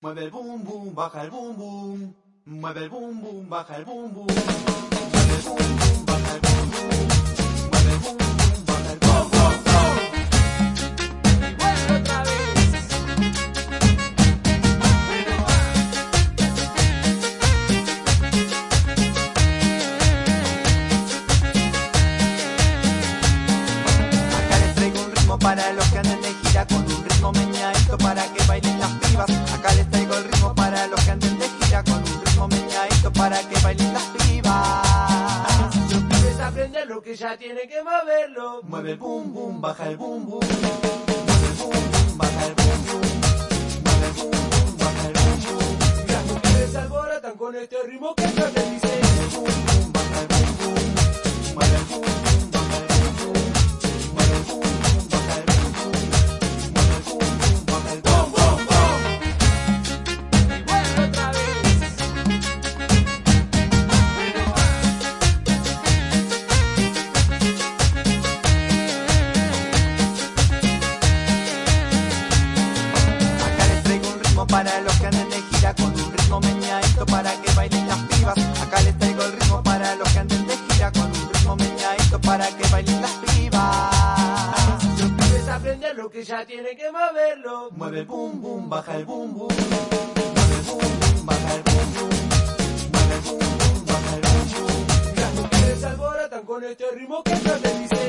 Mueve el boom boom, baja el boom boom. Mueve el boom boom, baja el boom boom. Mueve el boom boom, baja el boom boom. Mueve el boom boom, baja el boom boom. Otra vez. Acá les traigo un ritmo para los que anden de gira con un ritmo meñadito para que bailen lo que ya tiene que moverlo. Mueve el boom boom, baja el boom boom. Mueve el boom boom, baja el boom boom. Mueve el boom boom, baja el con este ritmo que dice. Boom boom, para los que anden de gira con un ritmo meñadito para que bailen las pibas. Acá les traigo el ritmo para los que anden de gira con un ritmo meñadito para que bailen las pibas. Si quieres aprender lo que ya tiene que moverlo. Mueve el boom boom, baja el boom boom. Mueve el boom boom, baja el boom boom. Mueve el boom boom, baja el boom boom. Las mujeres alborotan con este ritmo que yo te dice.